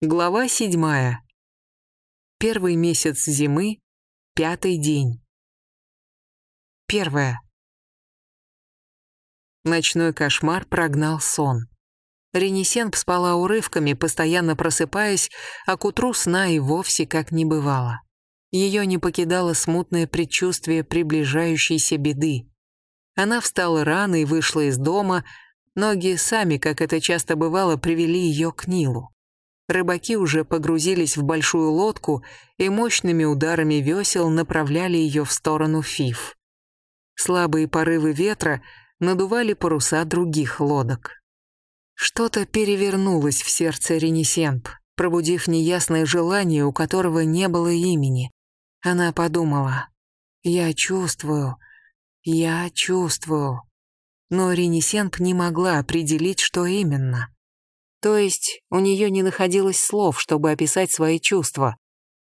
Глава седьмая. Первый месяц зимы, пятый день. Первое. Ночной кошмар прогнал сон. Ренесенп спала урывками, постоянно просыпаясь, а к утру сна и вовсе как не бывало. Ее не покидало смутное предчувствие приближающейся беды. Она встала рано и вышла из дома, ноги сами, как это часто бывало, привели ее к Нилу. Рыбаки уже погрузились в большую лодку и мощными ударами весел направляли ее в сторону Фиф. Слабые порывы ветра надували паруса других лодок. Что-то перевернулось в сердце Ренесенп, пробудив неясное желание, у которого не было имени. Она подумала, «Я чувствую, я чувствую». Но Ренесенп не могла определить, что именно. То есть у нее не находилось слов, чтобы описать свои чувства.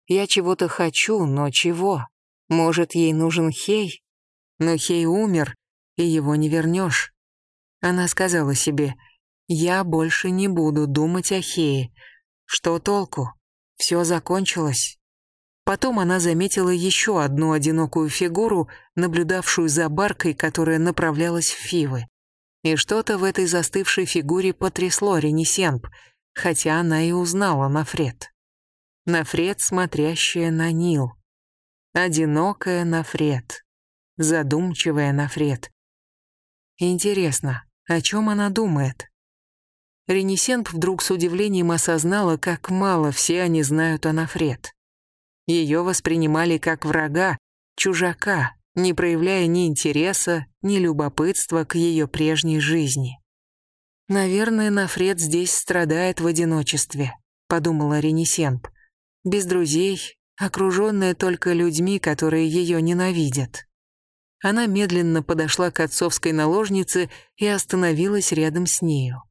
Я чего-то хочу, но чего? Может, ей нужен Хей? Но Хей умер, и его не вернешь. Она сказала себе, я больше не буду думать о Хее. Что толку? Все закончилось. Потом она заметила еще одну одинокую фигуру, наблюдавшую за баркой, которая направлялась в Фивы. И что-то в этой застывшей фигуре потрясло Ренесенп, хотя она и узнала Нафред. Нафред, смотрящая на Нил. Одинокая Нафред. Задумчивая Нафред. Интересно, о чем она думает? Ренесенп вдруг с удивлением осознала, как мало все они знают о Нафред. Ее воспринимали как врага, чужака, не проявляя ни интереса, ни любопытства к ее прежней жизни. «Наверное, Нафред здесь страдает в одиночестве», — подумала Ренесенп. «Без друзей, окруженная только людьми, которые ее ненавидят». Она медленно подошла к отцовской наложнице и остановилась рядом с нею.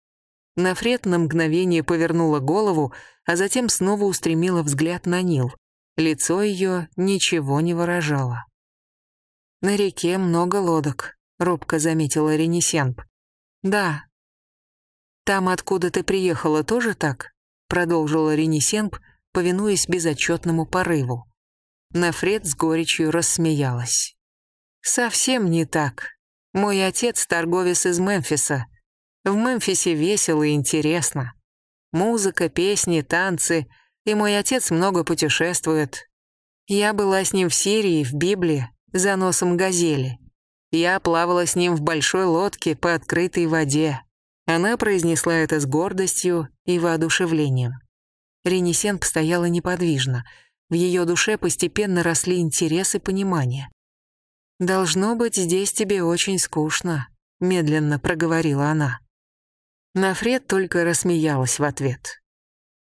Нафред на мгновение повернула голову, а затем снова устремила взгляд на Нил. Лицо ее ничего не выражало. «На реке много лодок», — робко заметила Ренесенп. «Да». «Там, откуда ты приехала, тоже так?» — продолжила Ренесенп, повинуясь безотчетному порыву. Нафред с горечью рассмеялась. «Совсем не так. Мой отец — торговец из Мемфиса. В Мемфисе весело и интересно. Музыка, песни, танцы, и мой отец много путешествует. Я была с ним в Сирии, в Библии, за носом газели. Я плавала с ним в большой лодке по открытой воде. Она произнесла это с гордостью и воодушевлением. Ренесен стояла неподвижно. В ее душе постепенно росли интерес и понимание. «Должно быть, здесь тебе очень скучно», — медленно проговорила она. Нафред только рассмеялась в ответ.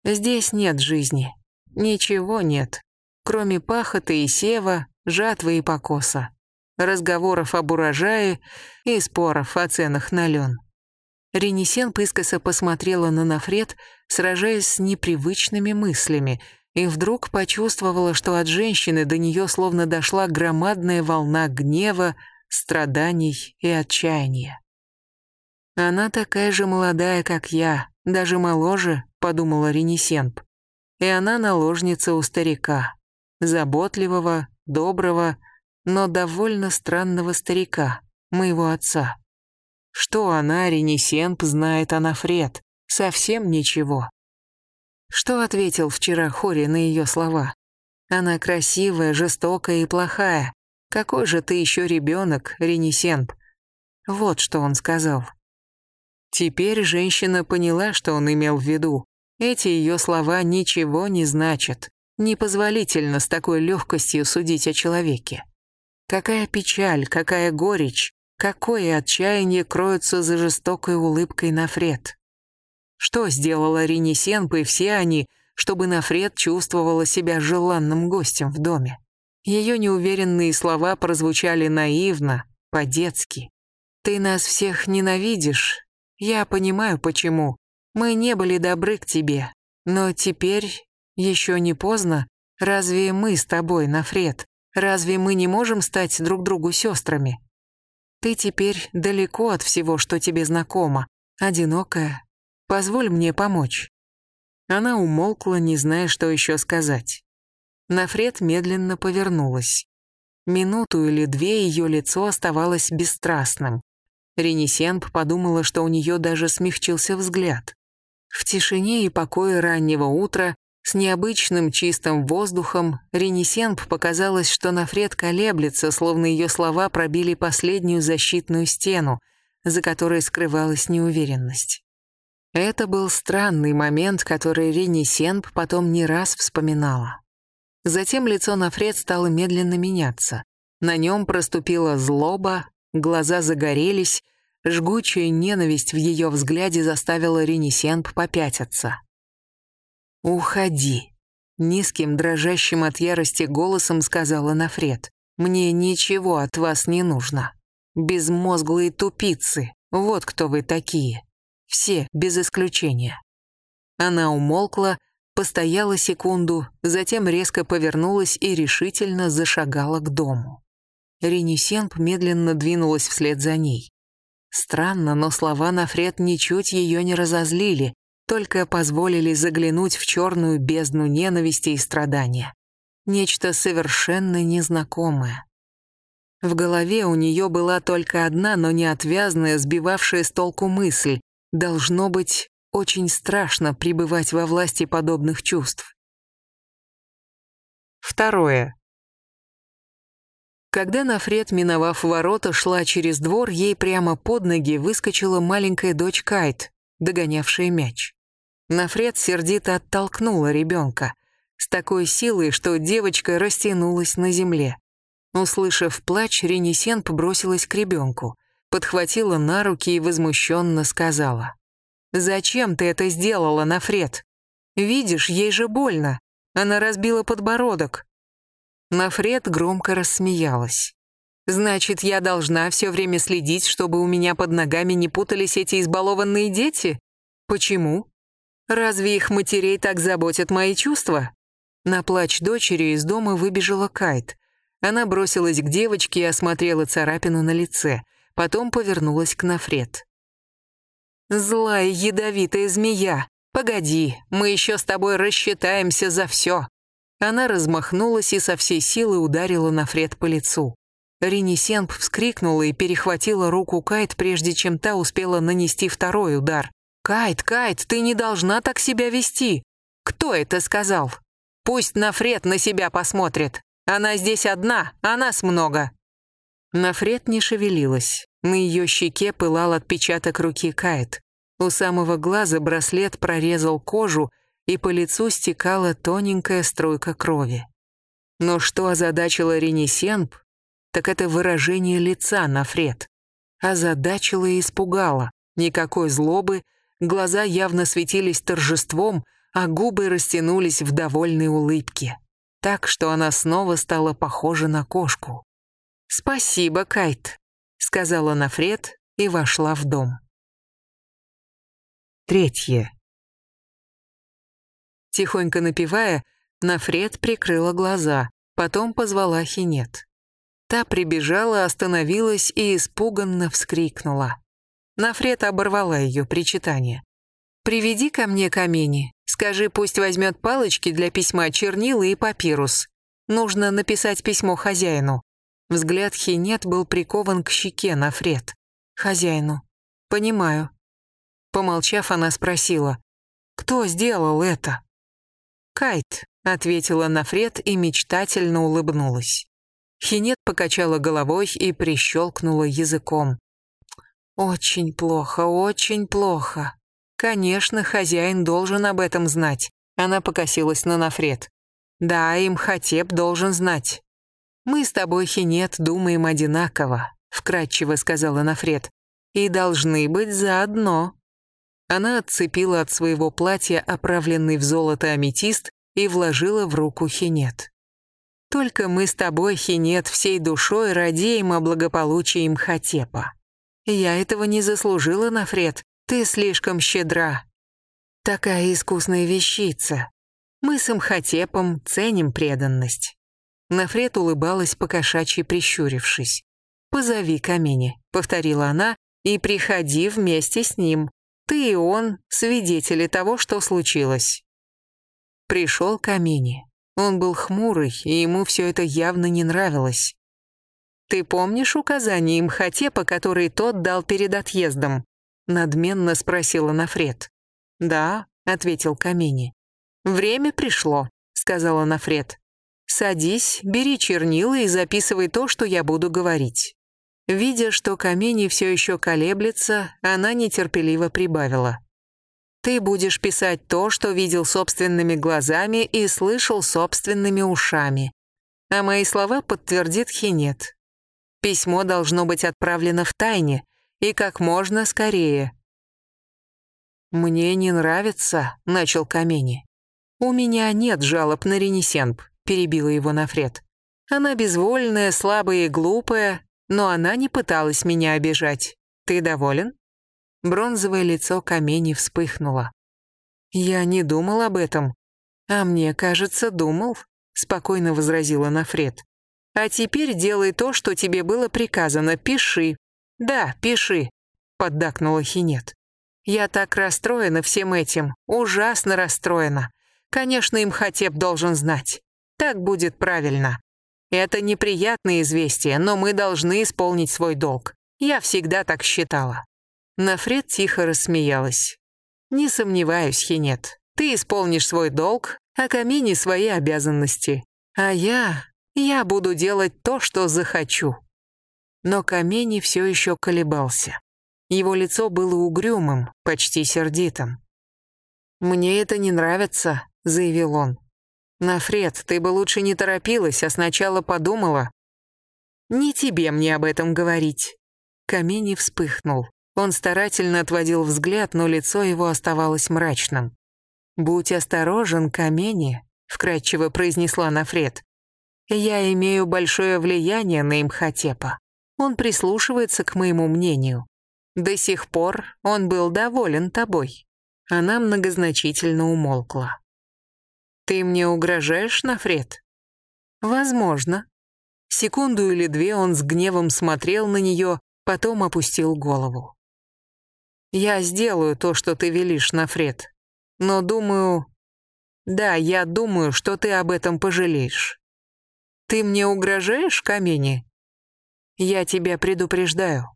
«Здесь нет жизни. Ничего нет, кроме пахоты и сева, жатвы и покоса, разговоров об урожае и споров о ценах на лен. Ренесен пыскоса посмотрела на Нафред, сражаясь с непривычными мыслями, и вдруг почувствовала, что от женщины до нее словно дошла громадная волна гнева, страданий и отчаяния. «Она такая же молодая, как я, даже моложе», — подумала Ренесенп. «И она наложница у старика, заботливого, доброго, но довольно странного старика, моего отца. Что она, Ренесенп, знает о Нафред? Совсем ничего. Что ответил вчера Хори на ее слова? Она красивая, жестокая и плохая. Какой же ты еще ребенок, Ренесенп? Вот что он сказал. Теперь женщина поняла, что он имел в виду. Эти ее слова ничего не значат. Непозволительно с такой легкостью судить о человеке. Какая печаль, какая горечь, какое отчаяние кроются за жестокой улыбкой Нафред. Что сделала Ренесенпа и все они, чтобы Нафред чувствовала себя желанным гостем в доме? Ее неуверенные слова прозвучали наивно, по-детски. «Ты нас всех ненавидишь. Я понимаю, почему. Мы не были добры к тебе. Но теперь еще не поздно. Разве мы с тобой, Нафред, разве мы не можем стать друг другу сестрами? Ты теперь далеко от всего, что тебе знакомо, одинокая. Позволь мне помочь. Она умолкла, не зная, что еще сказать. Нафред медленно повернулась. Минуту или две ее лицо оставалось бесстрастным. Ренесенб подумала, что у нее даже смягчился взгляд. В тишине и покое раннего утра, с необычным чистым воздухом, Ренесенб показалось, что Нафред колеблется, словно ее слова пробили последнюю защитную стену, за которой скрывалась неуверенность. Это был странный момент, который Ренесенб потом не раз вспоминала. Затем лицо Нафред стало медленно меняться. На нем проступила злоба, глаза загорелись, жгучая ненависть в ее взгляде заставила Ренесенб попятиться. «Уходи», — низким, дрожащим от ярости голосом сказала Нафред. «Мне ничего от вас не нужно. Безмозглые тупицы, вот кто вы такие. Все, без исключения». Она умолкла, постояла секунду, затем резко повернулась и решительно зашагала к дому. Ренесенп медленно двинулась вслед за ней. Странно, но слова Нафред ничуть ее не разозлили, только позволили заглянуть в черную бездну ненависти и страдания. Нечто совершенно незнакомое. В голове у нее была только одна, но неотвязная, сбивавшая с толку мысль. Должно быть, очень страшно пребывать во власти подобных чувств. Второе. Когда Нафред, миновав ворота, шла через двор, ей прямо под ноги выскочила маленькая дочь Кайт, догонявшая мяч. Нафред сердито оттолкнула ребенка с такой силой, что девочка растянулась на земле. Услышав плач, Ренесенп бросилась к ребенку, подхватила на руки и возмущенно сказала. «Зачем ты это сделала, Нафред? Видишь, ей же больно. Она разбила подбородок». Нафред громко рассмеялась. «Значит, я должна все время следить, чтобы у меня под ногами не путались эти избалованные дети? Почему? Разве их матерей так заботят мои чувства?» На плач дочери из дома выбежала Кайт. Она бросилась к девочке и осмотрела царапину на лице, потом повернулась к Нафред. «Злая ядовитая змея! Погоди, мы еще с тобой рассчитаемся за все!» Она размахнулась и со всей силы ударила Нафред по лицу. Ренесенп вскрикнула и перехватила руку Кайт, прежде чем та успела нанести второй удар. «Кайт, Кайт, ты не должна так себя вести!» «Кто это сказал?» «Пусть Нафред на себя посмотрит. Она здесь одна, а нас много». Нафред не шевелилась. На ее щеке пылал отпечаток руки Кайт. У самого глаза браслет прорезал кожу, и по лицу стекала тоненькая струйка крови. Но что озадачило Ренесенб, так это выражение лица на Фред. Озадачило и испугало. Никакой злобы, глаза явно светились торжеством, а губы растянулись в довольной улыбке. Так, что она снова стала похожа на кошку. «Спасибо, Кайт», — сказала Нафред и вошла в дом. Третье. Тихонько напевая, Нафред прикрыла глаза, потом позвала Хинет. Та прибежала, остановилась и испуганно вскрикнула. Нафред оборвала ее причитание. «Приведи ко мне камени. Скажи, пусть возьмет палочки для письма, чернила и папирус. Нужно написать письмо хозяину». Взгляд Хинет был прикован к щеке Нафред. «Хозяину. Понимаю. Помолчав, она спросила, «Кто сделал это?» «Кайт», — ответила Нафред и мечтательно улыбнулась. Хинет покачала головой и прищелкнула языком. «Очень плохо, очень плохо. Конечно, хозяин должен об этом знать». Она покосилась на Нафред. «Да, им Хатеп должен знать». «Мы с тобой, Хинет, думаем одинаково», — вкратчиво сказала Нафред. «И должны быть заодно». Она отцепила от своего платья оправленный в золото аметист и вложила в руку Хинет. «Только мы с тобой, Хинет, всей душой радеем о благополучии Мхотепа. Я этого не заслужила, Нафред, ты слишком щедра. Такая искусная вещица. Мы с Мхотепом ценим преданность». Нафред улыбалась покошачьи прищурившись. «Позови Камени», — повторила она, — «и приходи вместе с ним. Ты и он — свидетели того, что случилось. Пришел Камини. Он был хмурый, и ему все это явно не нравилось. «Ты помнишь указания Имхотепа, которые тот дал перед отъездом?» Надменно спросила Нафред. «Да», — ответил Камини. «Время пришло», — сказала Нафред. «Садись, бери чернила и записывай то, что я буду говорить». Видя, что Камини все еще колеблется, она нетерпеливо прибавила. «Ты будешь писать то, что видел собственными глазами и слышал собственными ушами. А мои слова подтвердит Хинет. Письмо должно быть отправлено в тайне и как можно скорее». «Мне не нравится», — начал Камени. «У меня нет жалоб на Ренесенб», — перебила его Нафред. «Она безвольная, слабая и глупая, но она не пыталась меня обижать. Ты доволен?» Бронзовое лицо Камени вспыхнуло. «Я не думал об этом. А мне кажется, думал», — спокойно возразила Нафред. «А теперь делай то, что тебе было приказано, пиши». «Да, пиши», — поддакнула Хинет. «Я так расстроена всем этим, ужасно расстроена. Конечно, им Хатеп должен знать. Так будет правильно. Это неприятное известие, но мы должны исполнить свой долг. Я всегда так считала». Нафред тихо рассмеялась. «Не сомневаюсь, Хинет. Ты исполнишь свой долг, а Камини свои обязанности. А я... я буду делать то, что захочу». Но Камени все еще колебался. Его лицо было угрюмым, почти сердитым. «Мне это не нравится», — заявил он. «Нафред, ты бы лучше не торопилась, а сначала подумала». «Не тебе мне об этом говорить». Камени вспыхнул. Он старательно отводил взгляд, но лицо его оставалось мрачным. «Будь осторожен, Камени», — вкратчиво произнесла Нафред. «Я имею большое влияние на Имхотепа. Он прислушивается к моему мнению. До сих пор он был доволен тобой». Она многозначительно умолкла. «Ты мне угрожаешь, Нафред?» «Возможно». Секунду или две он с гневом смотрел на нее, потом опустил голову. «Я сделаю то, что ты велишь, Нафред. Но думаю... Да, я думаю, что ты об этом пожалеешь. Ты мне угрожаешь, Камени?» «Я тебя предупреждаю.